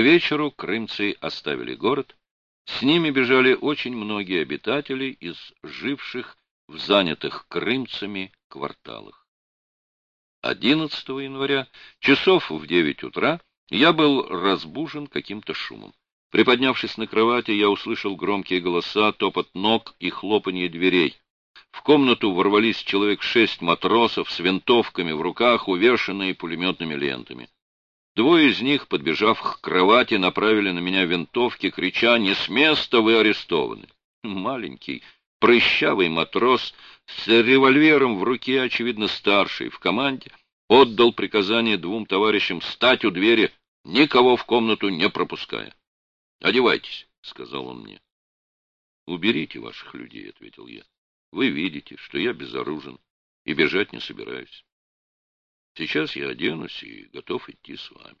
К вечеру крымцы оставили город. С ними бежали очень многие обитатели из живших в занятых крымцами кварталах. 11 января, часов в 9 утра, я был разбужен каким-то шумом. Приподнявшись на кровати, я услышал громкие голоса, топот ног и хлопанье дверей. В комнату ворвались человек шесть матросов с винтовками в руках, увешанные пулеметными лентами. Двое из них, подбежав к кровати, направили на меня винтовки, крича «Не с места вы арестованы!» Маленький, прыщавый матрос с револьвером в руке, очевидно старший, в команде, отдал приказание двум товарищам стать у двери, никого в комнату не пропуская. — Одевайтесь, — сказал он мне. — Уберите ваших людей, — ответил я. — Вы видите, что я безоружен и бежать не собираюсь. Сейчас я оденусь и готов идти с вами.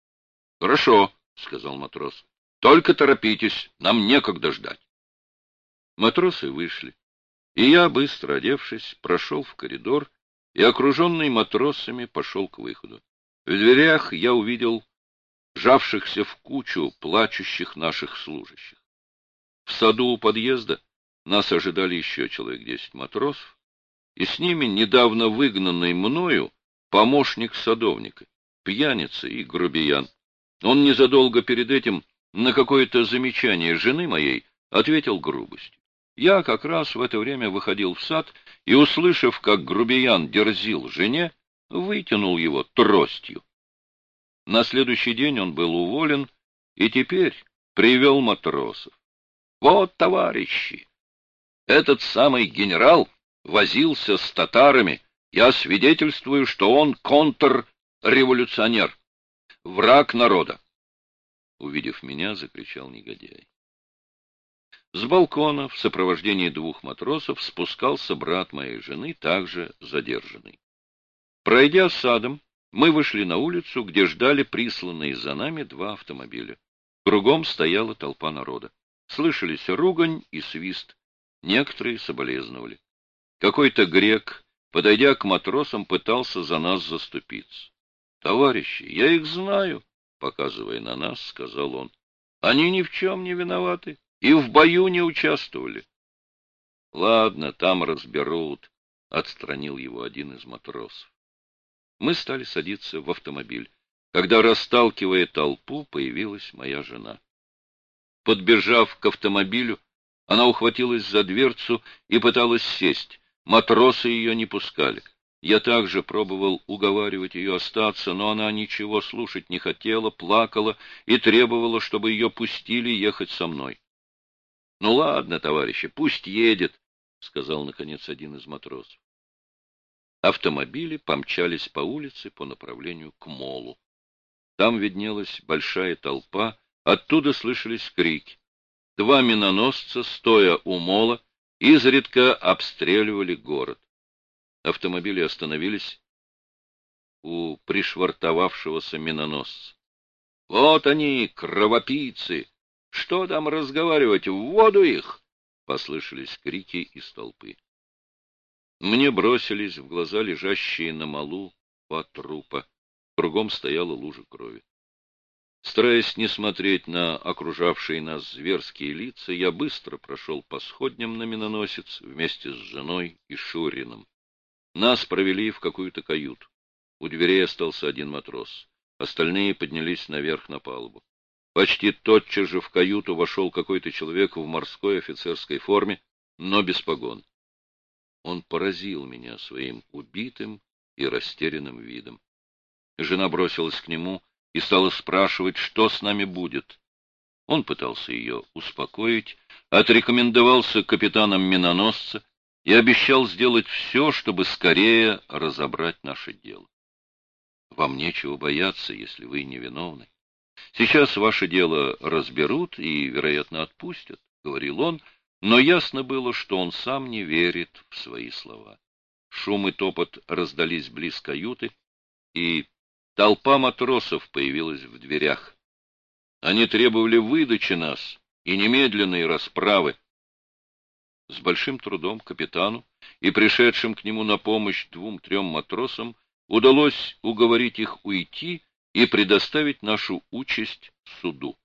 — Хорошо, — сказал матрос. — Только торопитесь, нам некогда ждать. Матросы вышли, и я, быстро одевшись, прошел в коридор и, окруженный матросами, пошел к выходу. В дверях я увидел жавшихся в кучу плачущих наших служащих. В саду у подъезда нас ожидали еще человек десять матросов, и с ними недавно выгнанный мною помощник садовника, пьяница и грубиян. Он незадолго перед этим на какое-то замечание жены моей ответил грубостью. Я как раз в это время выходил в сад и, услышав, как грубиян дерзил жене, вытянул его тростью. На следующий день он был уволен и теперь привел матросов. Вот, товарищи, этот самый генерал возился с татарами. Я свидетельствую, что он контрреволюционер, враг народа. Увидев меня, закричал негодяй. С балкона в сопровождении двух матросов спускался брат моей жены, также задержанный. Пройдя садом, мы вышли на улицу, где ждали присланные за нами два автомобиля. Кругом стояла толпа народа. Слышались ругань и свист. Некоторые соболезновали. Какой-то грек, подойдя к матросам, пытался за нас заступиться. — Товарищи, я их знаю, — показывая на нас, сказал он. — Они ни в чем не виноваты и в бою не участвовали. — Ладно, там разберут, — отстранил его один из матросов. Мы стали садиться в автомобиль, когда, расталкивая толпу, появилась моя жена. Подбежав к автомобилю, она ухватилась за дверцу и пыталась сесть. Матросы ее не пускали. Я также пробовал уговаривать ее остаться, но она ничего слушать не хотела, плакала и требовала, чтобы ее пустили ехать со мной. — Ну ладно, товарищи, пусть едет, — сказал, наконец, один из матросов. Автомобили помчались по улице по направлению к молу. Там виднелась большая толпа, оттуда слышались крики. Два миноносца, стоя у мола, изредка обстреливали город. Автомобили остановились у пришвартовавшегося миноносца. — Вот они, кровопийцы! Что там разговаривать, в воду их! — послышались крики из толпы. Мне бросились в глаза лежащие на малу два трупа. Кругом стояла лужа крови. Стараясь не смотреть на окружавшие нас зверские лица, я быстро прошел по сходням на миноносец вместе с женой и Шурином. Нас провели в какую-то каюту. У дверей остался один матрос. Остальные поднялись наверх на палубу. Почти тотчас же в каюту вошел какой-то человек в морской офицерской форме, но без погон. Он поразил меня своим убитым и растерянным видом. Жена бросилась к нему и стала спрашивать, что с нами будет. Он пытался ее успокоить, отрекомендовался капитаном миноносца и обещал сделать все, чтобы скорее разобрать наше дело. Вам нечего бояться, если вы невиновны. Сейчас ваше дело разберут и, вероятно, отпустят, — говорил он, — но ясно было, что он сам не верит в свои слова. Шум и топот раздались близ каюты, и толпа матросов появилась в дверях. Они требовали выдачи нас и немедленной расправы. С большим трудом капитану и пришедшим к нему на помощь двум-трем матросам удалось уговорить их уйти и предоставить нашу участь суду.